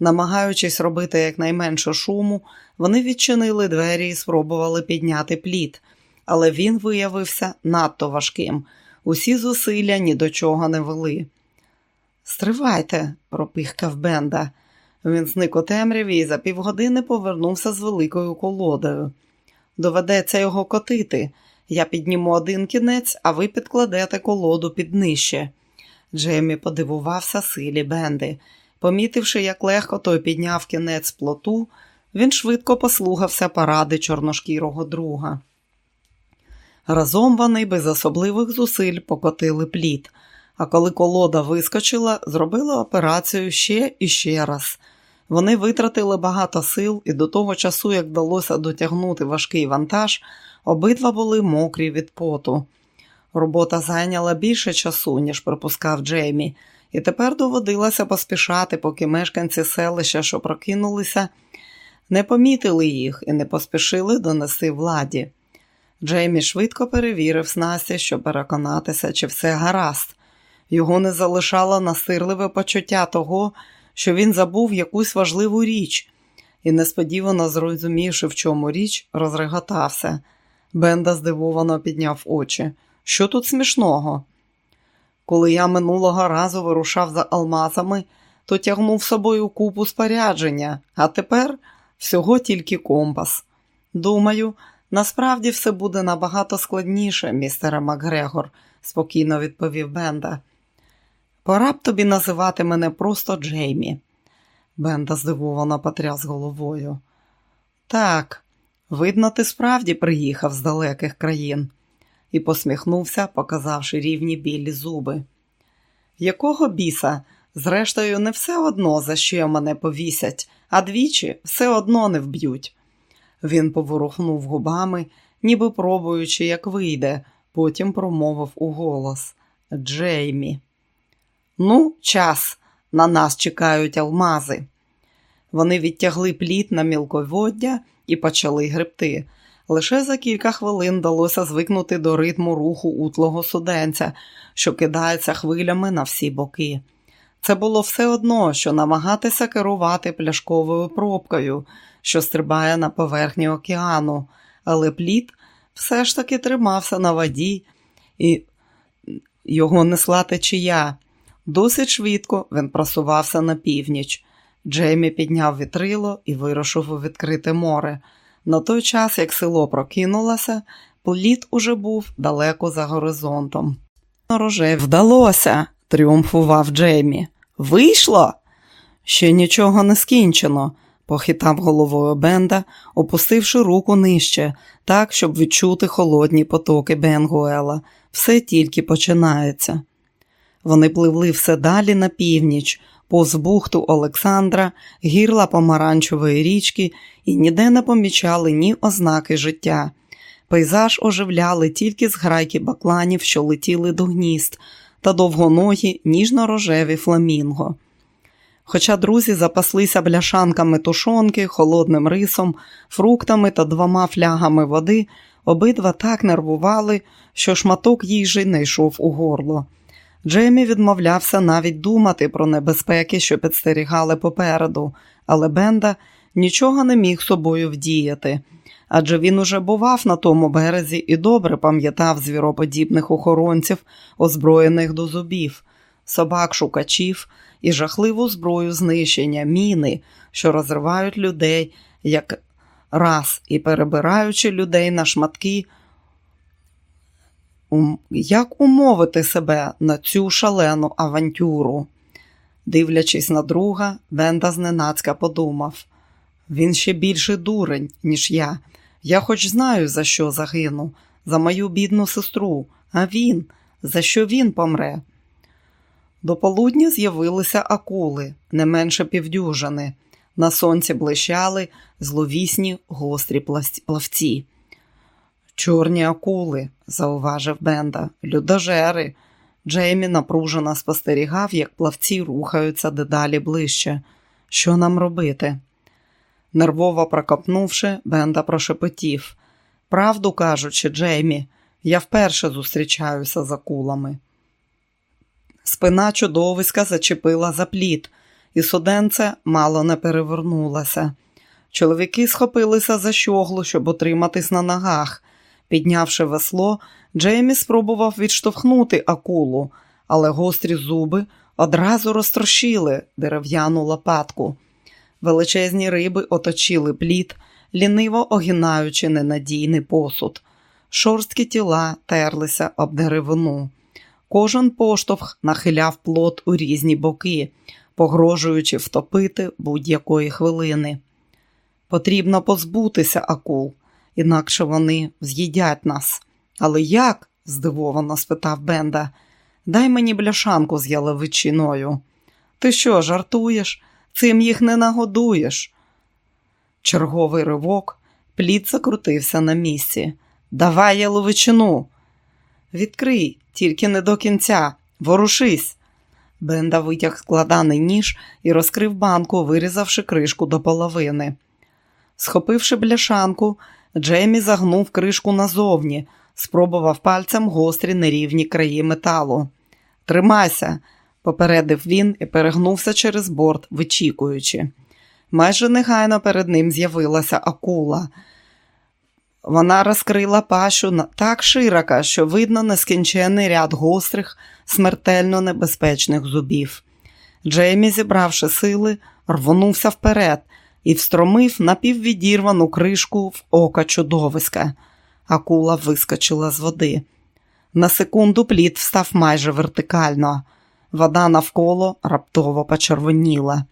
Намагаючись робити якнайменше шуму, вони відчинили двері і спробували підняти плід, але він виявився надто важким. Усі зусилля ні до чого не вели. Стривайте, пропихкав Бенда. Він зник у темряві і за півгодини повернувся з великою колодою. Доведеться його котити. Я підніму один кінець, а ви підкладете колоду під нижче. Джеймі подивувався силі Бенди. Помітивши, як легко той підняв кінець плоту, він швидко послухався поради чорношкірого друга. Разом вони без особливих зусиль покотили плід, а коли колода вискочила, зробили операцію ще і ще раз. Вони витратили багато сил, і до того часу, як вдалося дотягнути важкий вантаж, обидва були мокрі від поту. Робота зайняла більше часу, ніж припускав Джеймі, і тепер доводилося поспішати, поки мешканці селища, що прокинулися, не помітили їх і не поспішили донести владі. Джеймі швидко перевірив снасті, щоб переконатися, чи все гаразд. Його не залишало настирливе почуття того, що він забув якусь важливу річ, і, несподівано зрозумівши, в чому річ, розреготався. Бенда здивовано підняв очі. Що тут смішного? Коли я минулого разу вирушав за алмазами, то тягнув з собою купу спорядження, а тепер всього тільки компас. Думаю, насправді все буде набагато складніше, містере Макгрегор, спокійно відповів Бенда. Пора б тобі називати мене просто Джеймі. Бенда здивовано потряс головою. Так, видно, ти справді приїхав з далеких країн і посміхнувся, показавши рівні білі зуби. Якого біса? Зрештою, не все одно, за що мене повісять, а двічі все одно не вб'ють. Він поворухнув губами, ніби пробуючи, як вийде, потім промовив у голос Джеймі. Ну, час, на нас чекають алмази. Вони відтягли плід на мілководдя і почали гребти. Лише за кілька хвилин вдалося звикнути до ритму руху утлого суденця, що кидається хвилями на всі боки. Це було все одно, що намагатися керувати пляшковою пробкою, що стрибає на поверхні океану, але плід все ж таки тримався на воді, і його несла течія. Досить швидко він просувався на північ. Джеймі підняв вітрило і вирушив у відкрите море. На той час, як село прокинулося, плід уже був далеко за горизонтом. Рожев вдалося, тріумфував Джеймі. Вийшло? Ще нічого не скінчено, похитав головою Бенда, опустивши руку нижче, так, щоб відчути холодні потоки Бенгуела. Все тільки починається. Вони пливли все далі на північ, повз бухту Олександра, гірла помаранчевої річки і ніде не помічали ні ознаки життя. Пейзаж оживляли тільки зграйки бакланів, що летіли до гнізд, та довгоногі ніжно-рожеві фламінго. Хоча друзі запаслися бляшанками тушонки, холодним рисом, фруктами та двома флягами води, обидва так нервували, що шматок їжі не йшов у горло. Джеймі відмовлявся навіть думати про небезпеки, що підстерігали попереду, але Бенда нічого не міг собою вдіяти, адже він уже бував на тому березі і добре пам'ятав звіроподібних охоронців, озброєних до зубів, собак шукачів і жахливу зброю знищення, міни, що розривають людей як раз і перебираючи людей на шматки. Як умовити себе на цю шалену авантюру? Дивлячись на друга, Бенда зненацька подумав він ще більше дурень, ніж я. Я хоч знаю, за що загину, за мою бідну сестру, а він, за що він помре. До полудня з'явилися акули, не менше півдюжини. На сонці блищали зловісні гострі плавці. Чорні акули, зауважив Бенда, людожери. Джеймі напружено спостерігав, як плавці рухаються дедалі ближче. Що нам робити? Нервово прокопнувши, Бенда прошепотів. Правду кажучи, Джеймі, я вперше зустрічаюся з акулами. Спина чудовиська зачепила за плід, і суденце мало не перевернулося. Чоловіки схопилися за щоглу, щоб утриматись на ногах. Піднявши весло, Джеймі спробував відштовхнути акулу, але гострі зуби одразу розтрощили дерев'яну лопатку. Величезні риби оточили плід, ліниво огинаючи ненадійний посуд. Шорсткі тіла терлися об деревину. Кожен поштовх нахиляв плот у різні боки, погрожуючи втопити будь-якої хвилини. Потрібно позбутися акул, інакше вони з'їдять нас. Але як? здивовано спитав Бенда. Дай мені бляшанку з яловичиною. Ти що, жартуєш? Цим їх не нагодуєш. Черговий ривок, плід закрутився на місці. Давай яловичину. Відкрий, тільки не до кінця, ворушись. Бенда витяг складаний ніж і розкрив банку, вирізавши кришку до половини. Схопивши бляшанку, Джеймі загнув кришку назовні, спробував пальцем гострі нерівні краї металу. Тримайся, попередив він і перегнувся через борт, вичікуючи. Майже негайно перед ним з'явилася акула. Вона розкрила пащу так широко, що видно нескінчений ряд гострих, смертельно небезпечних зубів. Джеймі, зібравши сили, рвонувся вперед і встромив напіввідірвану кришку в ока чудовиська. Акула вискочила з води. На секунду плід встав майже вертикально. Вода навколо раптово почервоніла.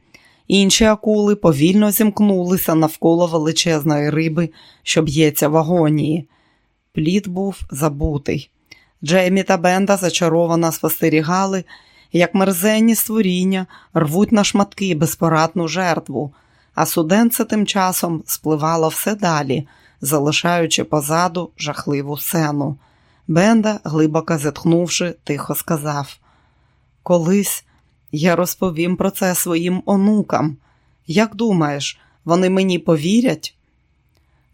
Інші акули повільно зімкнулися навколо величезної риби, що б'ється в агонії. Плід був забутий. Джеймі та Бенда зачаровано спостерігали, як мерзенні створіння рвуть на шматки безпорадну жертву, а суденце тим часом спливало все далі, залишаючи позаду жахливу сцену. Бенда, глибоко зітхнувши, тихо сказав: Колись я розповім про це своїм онукам. Як думаєш, вони мені повірять?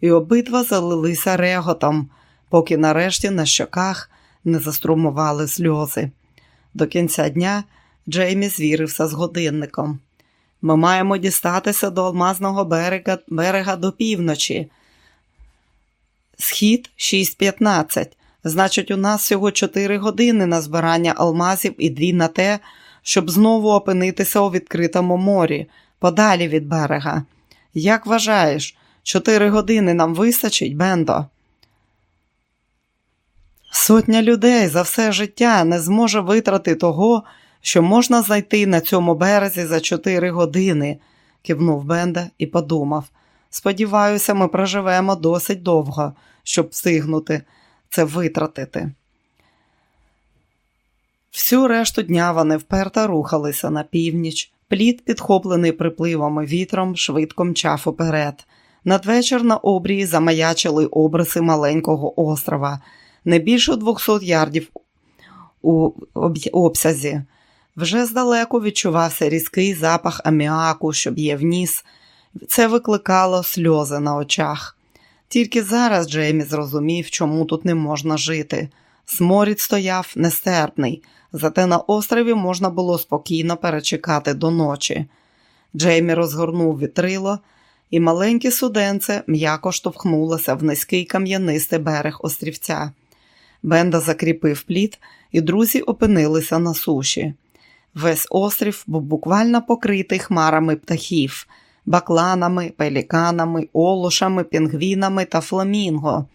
І обидва залилися реготом, поки нарешті на щоках не заструмували сльози. До кінця дня Джеймі звірився з годинником. Ми маємо дістатися до алмазного берега берега до півночі. Схід 6.15. Значить, у нас всього 4 години на збирання алмазів і дві на те, щоб знову опинитися у відкритому морі, подалі від берега. Як вважаєш, чотири години нам вистачить, Бендо? Сотня людей за все життя не зможе витрати того, що можна знайти на цьому березі за чотири години, кивнув Бенда і подумав. Сподіваюся, ми проживемо досить довго, щоб встигнути це витратити. Всю решту дня вони вперто рухалися на північ, плід, підхоплений припливом і вітром, швидко мчав уперед. Надвечір на обрії замаячили обриси маленького острова, не більше 200 ярдів у обсязі. Вже здалеку відчувався різкий запах аміаку, що б'є в ніс. Це викликало сльози на очах. Тільки зараз Джеймі зрозумів, чому тут не можна жити. Сморід стояв нестерпний, зате на острові можна було спокійно перечекати до ночі. Джеймі розгорнув вітрило, і маленьке суденце м'яко штовхнулося в низький кам'янистий берег острівця. Бенда закріпив плід, і друзі опинилися на суші. Весь острів був буквально покритий хмарами птахів, бакланами, пеліканами, олушами, пінгвінами та фламінго.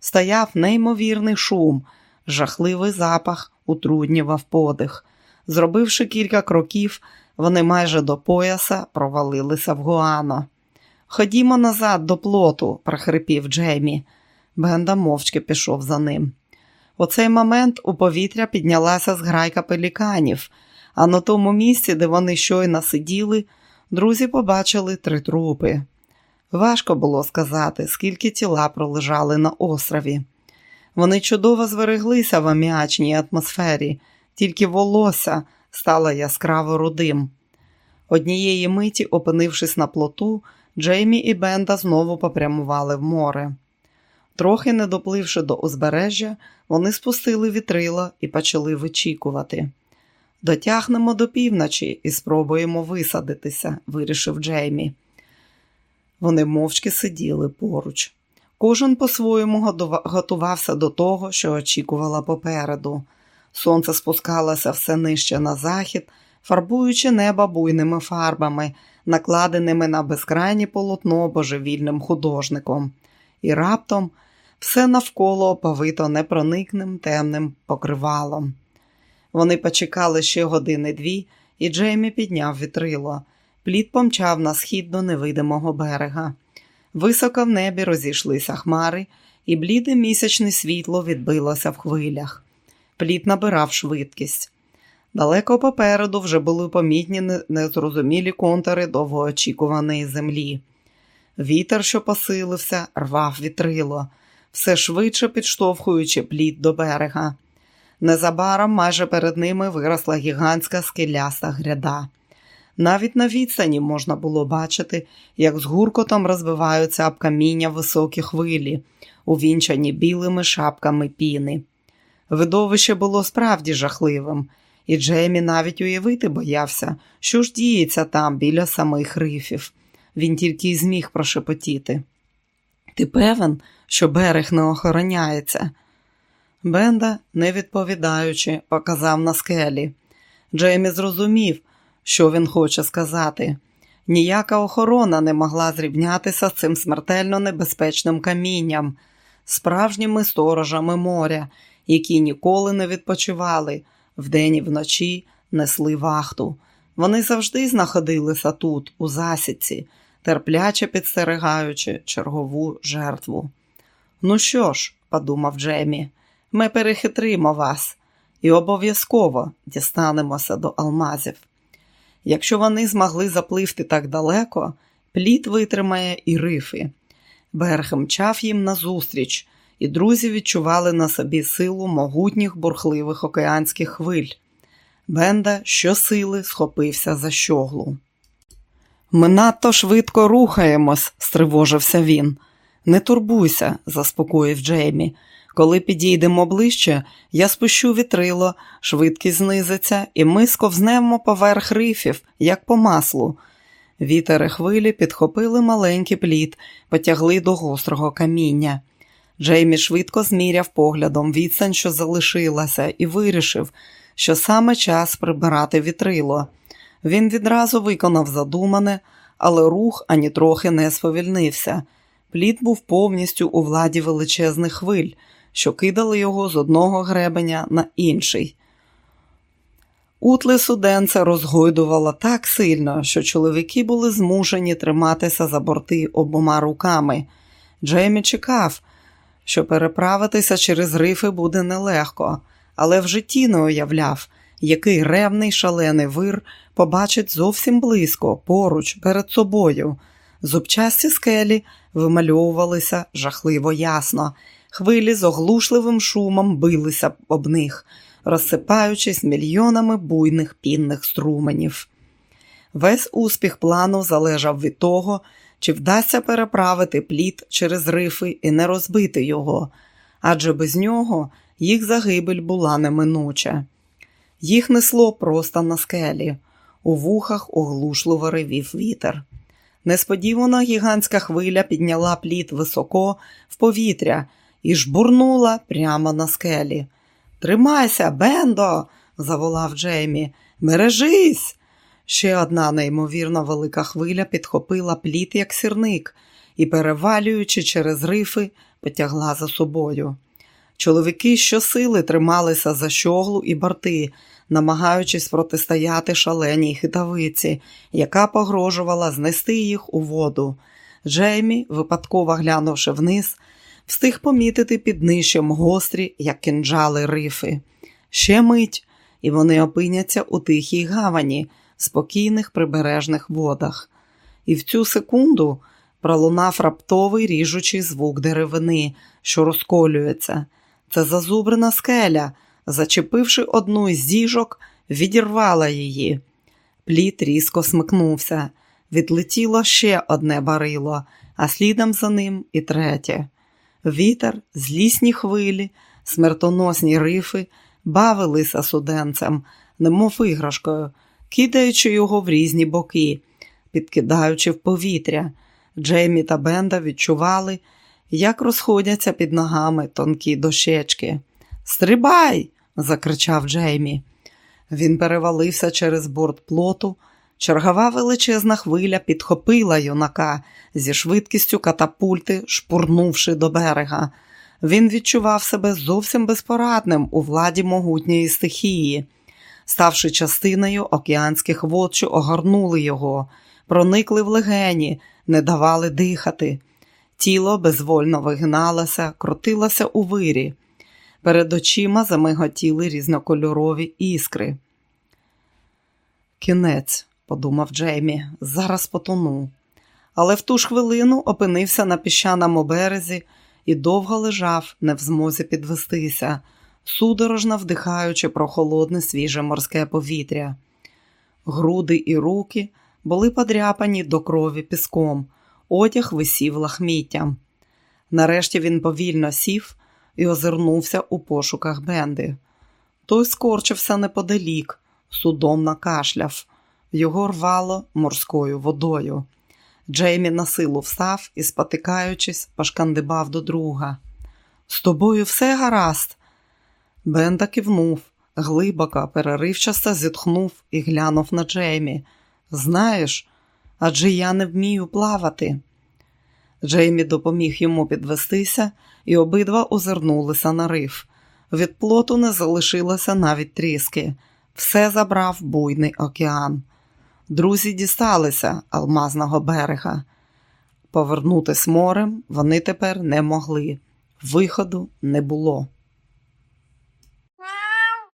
Стояв неймовірний шум, жахливий запах утруднював подих. Зробивши кілька кроків, вони майже до пояса провалилися в Гуано. Ходімо назад до плоту, прохрипів Джеймі. Бенда мовчки пішов за ним. У цей момент у повітря піднялася зграйка пеліканів, а на тому місці, де вони щойно сиділи, друзі побачили три трупи. Важко було сказати, скільки тіла пролежали на острові. Вони чудово збереглися в аміачній атмосфері, тільки волосся стало яскраво рудим. Однієї миті, опинившись на плоту, Джеймі і Бенда знову попрямували в море. Трохи не допливши до узбережжя, вони спустили вітрила і почали вичікувати. Дотягнемо до півночі і спробуємо висадитися, вирішив Джеймі. Вони мовчки сиділи поруч. Кожен по-своєму готувався до того, що очікувала попереду. Сонце спускалося все нижче на захід, фарбуючи небо буйними фарбами, накладеними на безкрайнє полотно божевільним художником, і раптом все навколо оповито непроникним темним покривалом. Вони почекали ще години дві, і Джеймі підняв вітрило. Плід помчав на схід до невидимого берега. Високо в небі розійшлися хмари, і бліде місячне світло відбилося в хвилях. Плід набирав швидкість. Далеко попереду вже були помітні незрозумілі контури довгоочікуваної землі. Вітер, що посилився, рвав вітрило, все швидше підштовхуючи плід до берега. Незабаром майже перед ними виросла гігантська скеляста гряда. Навіть на відстані можна було бачити, як з гуркотом розбиваються об каміння високі хвилі, увінчані білими шапками піни. Видовище було справді жахливим, і Джеймі навіть уявити боявся, що ж діється там біля самих рифів. Він тільки й зміг прошепотіти. Ти певен, що берег не охороняється? Бенда, не відповідаючи, показав на скелі. Джеймі зрозумів, що він хоче сказати. Ніяка охорона не могла зрівнятися з цим смертельно небезпечним камінням, справжніми сторожами моря, які ніколи не відпочивали, вдень і вночі несли вахту. Вони завжди знаходилися тут, у засідці, терпляче підстерігаючи чергову жертву. Ну що ж, подумав Джемі, ми перехитримо вас і обов'язково дістанемося до алмазів. Якщо вони змогли запливти так далеко, плід витримає і рифи. Берег мчав їм назустріч, і друзі відчували на собі силу могутніх бурхливих океанських хвиль. Бенда щосили схопився за щоглу. Ми надто швидко рухаємось, стривожився він. Не турбуйся, заспокоїв Джеймі. Коли підійдемо ближче, я спущу вітрило, швидкість знизиться, і ми сковзнемо поверх рифів, як по маслу. Вітери хвилі підхопили маленький плід, потягли до гострого каміння. Джеймі швидко зміряв поглядом відстань, що залишилася, і вирішив, що саме час прибирати вітрило. Він відразу виконав задумане, але рух ані трохи не сповільнився. Плід був повністю у владі величезних хвиль що кидали його з одного гребеня на інший. Утли суденце розгойдувало так сильно, що чоловіки були змушені триматися за борти обома руками. Джеймі чекав, що переправитися через рифи буде нелегко, але в житті не уявляв, який ревний шалений вир побачить зовсім близько, поруч, перед собою. Зубчасті скелі вимальовувалися жахливо ясно, Хвилі з оглушливим шумом билися об них, розсипаючись мільйонами буйних пінних струменів. Весь успіх плану залежав від того, чи вдасться переправити плід через рифи і не розбити його, адже без нього їх загибель була неминуча. Їх несло просто на скелі, у вухах оглушливо ревів вітер. Несподівано гігантська хвиля підняла плід високо в повітря і жбурнула прямо на скелі. Тримайся, Бендо, заволав Джеймі. Бережись. Ще одна неймовірно велика хвиля підхопила пліт, як сірник, і, перевалюючи через рифи, потягла за собою. Чоловіки щосили трималися за щоглу і борти, намагаючись протистояти шаленій хитавиці, яка погрожувала знести їх у воду. Джеймі, випадково глянувши вниз, встиг помітити під нижчим гострі, як кинджали рифи. Ще мить, і вони опиняться у тихій гавані, спокійних прибережних водах. І в цю секунду пролунав раптовий ріжучий звук деревини, що розколюється. Це зазубрена скеля, зачепивши одну із діжок, відірвала її. Пліт різко смикнувся. Відлетіло ще одне барило, а слідом за ним і третє. Вітер, злісні хвилі, смертоносні рифи бавилися суденцем, немов іграшкою, кидаючи його в різні боки, підкидаючи в повітря. Джеймі та Бенда відчували, як розходяться під ногами тонкі дощечки. Стрибай! закричав Джеймі. Він перевалився через борт плоту. Чергова величезна хвиля підхопила юнака зі швидкістю катапульти, шпурнувши до берега. Він відчував себе зовсім безпорадним у владі могутньої стихії, ставши частиною океанських вод, що огорнули його, проникли в легені, не давали дихати. Тіло безвольно вигналося, крутилося у вирі. Перед очима замиготіли різнокольорові іскри. Кінець, подумав Джеймі, зараз потону. Але в ту ж хвилину опинився на піщаному березі і довго лежав, не в змозі підвестися, судорожно вдихаючи прохолодне свіже морське повітря. Груди і руки були подряпані до крові піском, одяг висів лахміттям. Нарешті він повільно сів і озирнувся у пошуках Бенди. Той скорчився неподалік, судом накашляв. Його рвало морською водою. Джеймі на силу встав і, спотикаючись, пошкандибав до друга. З тобою все гаразд. Бенда кивнув, глибоко, переривчасто зітхнув і глянув на Джеймі. Знаєш, адже я не вмію плавати. Джеймі допоміг йому підвестися, і обидва озирнулися на риф. Від плоту не залишилося навіть тріски. Все забрав буйний океан. Друзі дісталися алмазного берега. Повернутись морем вони тепер не могли. Виходу не було.